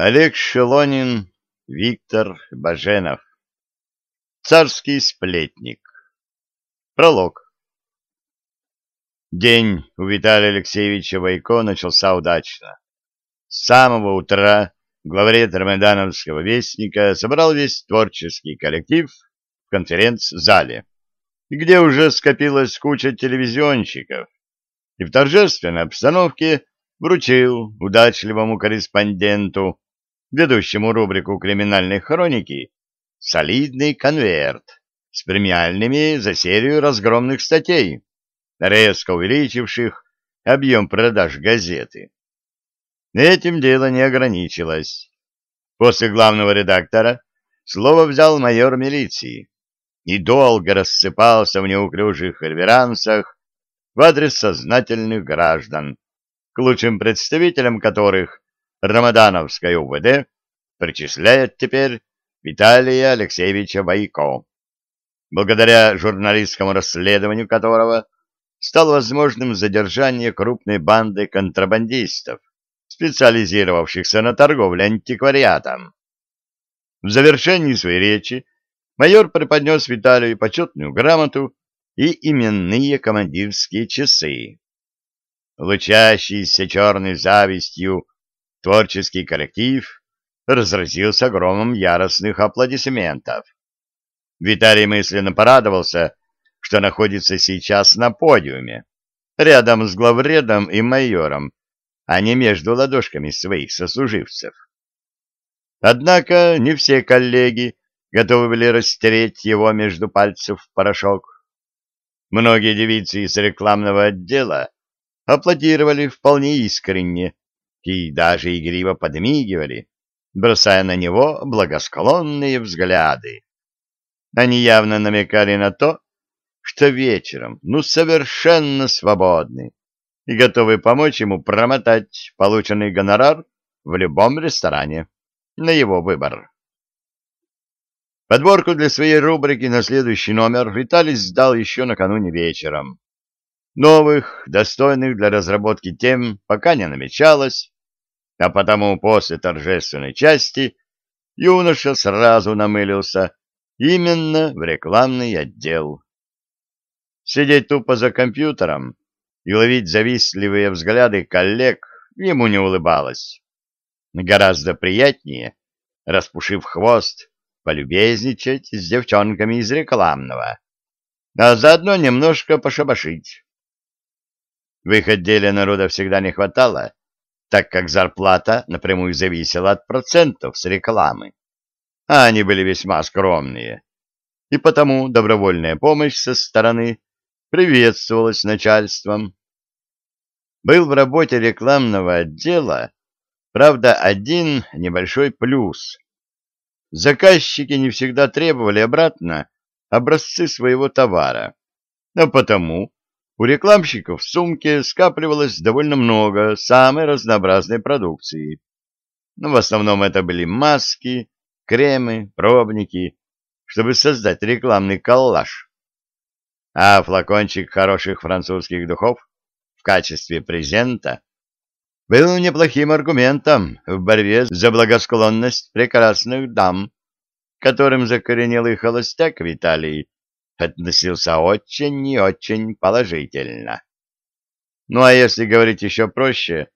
Олег Шелонин, Виктор Баженов. Царский сплетник. Пролог. День у Виталия Алексеевича Войко начался удачно. С самого утра главред Рамедановского вестника собрал весь творческий коллектив в конференц-зале, где уже скопилась куча телевизионщиков, и в торжественной обстановке вручил удачливому корреспонденту ведущему рубрику криминальной хроники, солидный конверт с премиальными за серию разгромных статей, резко увеличивших объем продаж газеты. Этим дело не ограничилось. После главного редактора слово взял майор милиции и долго рассыпался в неуклюжих реверансах в адрес сознательных граждан, к лучшим представителям которых Рамадановской УВД причисляет теперь Виталия Алексеевича Бойко, благодаря журналистскому расследованию которого стало возможным задержание крупной банды контрабандистов, специализировавшихся на торговле антиквариатом. В завершении своей речи майор преподнес Виталию почетную грамоту и именные командирские часы. Лучащийся черной завистью Творческий коллектив разразился громом яростных аплодисментов. Виталий мысленно порадовался, что находится сейчас на подиуме, рядом с главредом и майором, а не между ладошками своих сослуживцев. Однако не все коллеги готовы были растереть его между пальцев в порошок. Многие девицы из рекламного отдела аплодировали вполне искренне, и даже игриво подмигивали, бросая на него благосклонные взгляды. Они явно намекали на то, что вечером, ну, совершенно свободны и готовы помочь ему промотать полученный гонорар в любом ресторане на его выбор. Подборку для своей рубрики на следующий номер Виталий сдал еще накануне вечером. Новых, достойных для разработки тем пока не намечалось, а потому после торжественной части юноша сразу намылился именно в рекламный отдел. Сидеть тупо за компьютером и ловить завистливые взгляды коллег ему не улыбалось. Гораздо приятнее, распушив хвост, полюбезничать с девчонками из рекламного, а заодно немножко пошабашить. В их отделе народа всегда не хватало, так как зарплата напрямую зависела от процентов с рекламы, а они были весьма скромные, и потому добровольная помощь со стороны приветствовалась начальством. Был в работе рекламного отдела, правда, один небольшой плюс. Заказчики не всегда требовали обратно образцы своего товара, а потому у рекламщиков в сумке скапливалось довольно много самой разнообразной продукции. Но ну, в основном это были маски, кремы, пробники, чтобы создать рекламный коллаж. А флакончик хороших французских духов в качестве презента был неплохим аргументом в борьбе за благосклонность прекрасных дам, которым закоренелый холостяк Виталий относился очень и очень положительно. Ну а если говорить еще проще,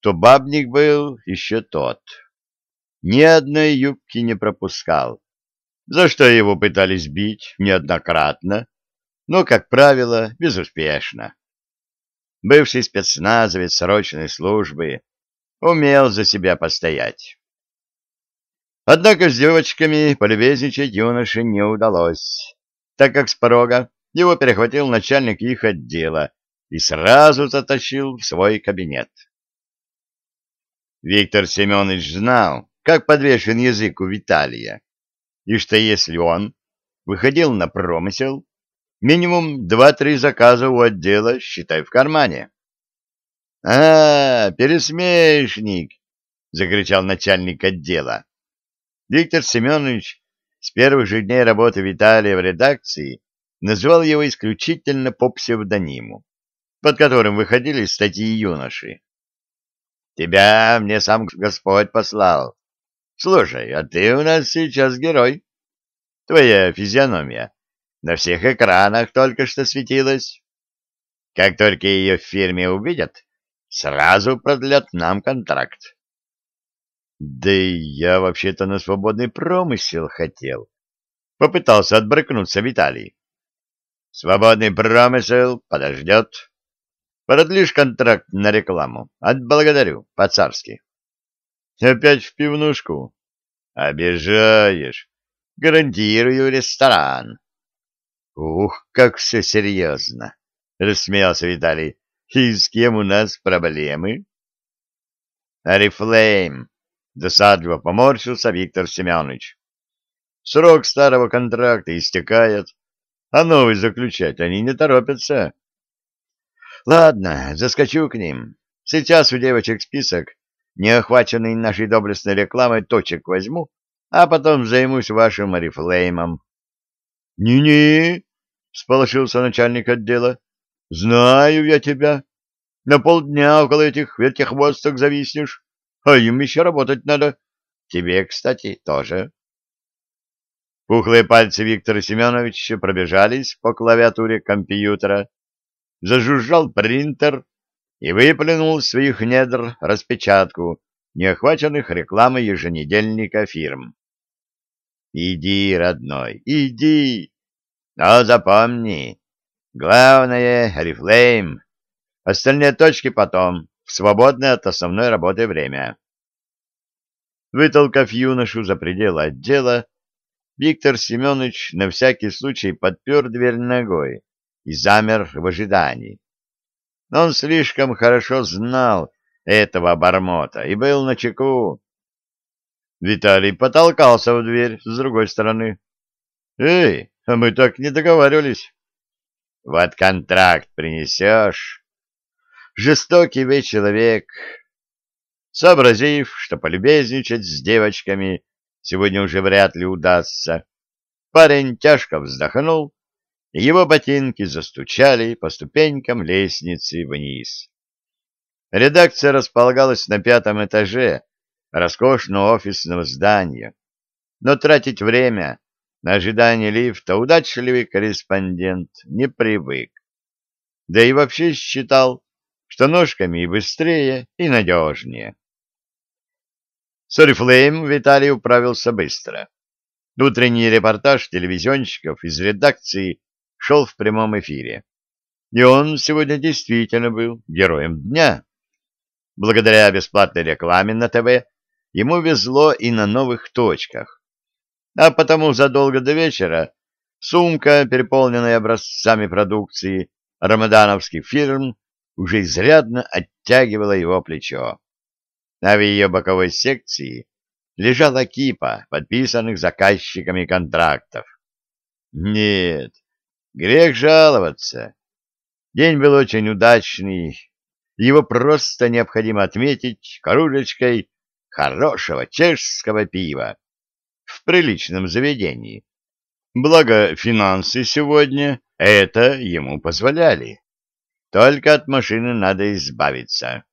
то бабник был еще тот. Ни одной юбки не пропускал, за что его пытались бить неоднократно, но, как правило, безуспешно. Бывший спецназовец срочной службы умел за себя постоять. Однако с девочками полюбезничать юноше не удалось так как с порога его перехватил начальник их отдела и сразу затащил в свой кабинет. Виктор Семенович знал, как подвешен язык у Виталия, и что если он выходил на промысел, минимум два-три заказа у отдела, считай, в кармане. — А, пересмешник! — закричал начальник отдела. Виктор Семенович с первых же дней работы Виталия в редакции называл его исключительно по псевдониму, под которым выходили статьи юноши. «Тебя мне сам Господь послал, Слушай, а ты у нас сейчас герой. Твоя физиономия на всех экранах только что светилась. Как только ее в фирме увидят, сразу продлят нам контракт. Да и я вообще-то на свободный промысел хотел. Попытался отбрыкнуться Виталий. Свободный промысел подождет. Продлишь контракт на рекламу. Отблагодарю, по-царски. Опять в пивнушку? Обижаешь. Гарантирую ресторан. Ух, как все серьезно, рассмеялся Виталий. И с кем у нас проблемы? Арифлейм, досадливо поморщился Виктор Семенович. Срок старого контракта истекает, а новый заключать они не торопятся. Ладно, заскочу к ним. Сейчас у девочек список, не охваченный нашей доблестной рекламой, точек возьму, а потом займусь вашим орифлеймом. Не-не, сполошился начальник отдела. Знаю я тебя. На полдня около этих вертихвосток зависнешь, а им еще работать надо. Тебе, кстати, тоже. Пухлые пальцы Виктора Семеновича пробежались по клавиатуре компьютера, зажужжал принтер и выплюнул из своих недр распечатку неохваченных рекламой еженедельника фирм. «Иди, родной, иди! Но запомни, главное — Арифлейм, остальные точки потом, в свободное от основной работы время». Вытолкав юношу за пределы отдела, Виктор Семенович на всякий случай подпер дверь ногой и замер в ожидании. Но он слишком хорошо знал этого обормота и был на чеку. Виталий потолкался в дверь с другой стороны. «Эй, а мы так не договаривались». «Вот контракт принесешь». Жестокий ведь человек, сообразив, что полюбезничать с девочками сегодня уже вряд ли удастся. Парень тяжко вздохнул, и его ботинки застучали по ступенькам лестницы вниз. Редакция располагалась на пятом этаже роскошного офисного здания, но тратить время на ожидание лифта удачливый корреспондент не привык. Да и вообще считал, что ножками и быстрее, и надежнее. С Орифлейм Виталий управился быстро. Утренний репортаж телевизионщиков из редакции шел в прямом эфире. И он сегодня действительно был героем дня. Благодаря бесплатной рекламе на ТВ ему везло и на новых точках. А потому задолго до вечера сумка, переполненная образцами продукции рамадановских фирм, уже изрядно оттягивала его плечо а в ее боковой секции лежала кипа подписанных заказчиками контрактов. Нет, грех жаловаться. День был очень удачный, его просто необходимо отметить кружечкой хорошего чешского пива в приличном заведении. Благо, финансы сегодня это ему позволяли. Только от машины надо избавиться.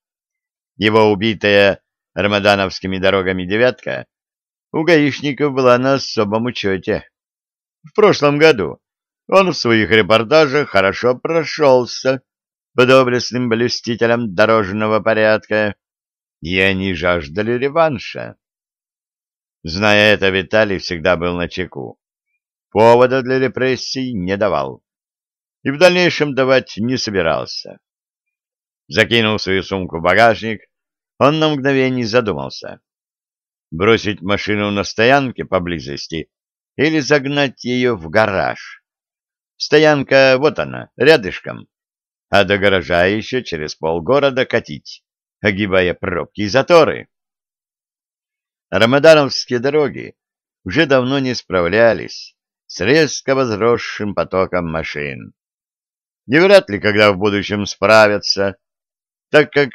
Его убитая рамадановскими дорогами девятка у гаишников была на особом учете. В прошлом году он в своих репортажах хорошо прошелся по доблестным блюстителям дорожного порядка, и они жаждали реванша. Зная это, Виталий всегда был на чеку. Повода для репрессий не давал. И в дальнейшем давать не собирался. Закинул свою сумку в багажник, он на мгновение задумался. Бросить машину на стоянке поблизости или загнать ее в гараж. Стоянка, вот она, рядышком, а до гаража еще через полгорода катить, огибая пробки и заторы. Рамадановские дороги уже давно не справлялись с резко возросшим потоком машин. Не вряд ли когда в будущем справятся, так как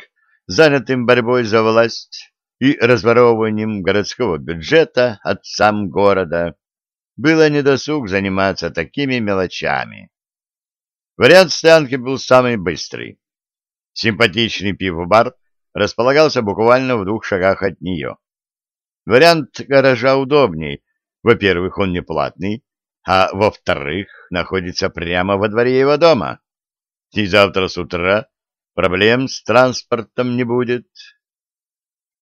занятым борьбой за власть и разворовыванием городского бюджета отцам города, было недосуг заниматься такими мелочами. Вариант стоянки был самый быстрый. Симпатичный пивобар располагался буквально в двух шагах от нее. Вариант гаража удобней. Во-первых, он не платный, а во-вторых, находится прямо во дворе его дома. И завтра с утра проблем с транспортом не будет.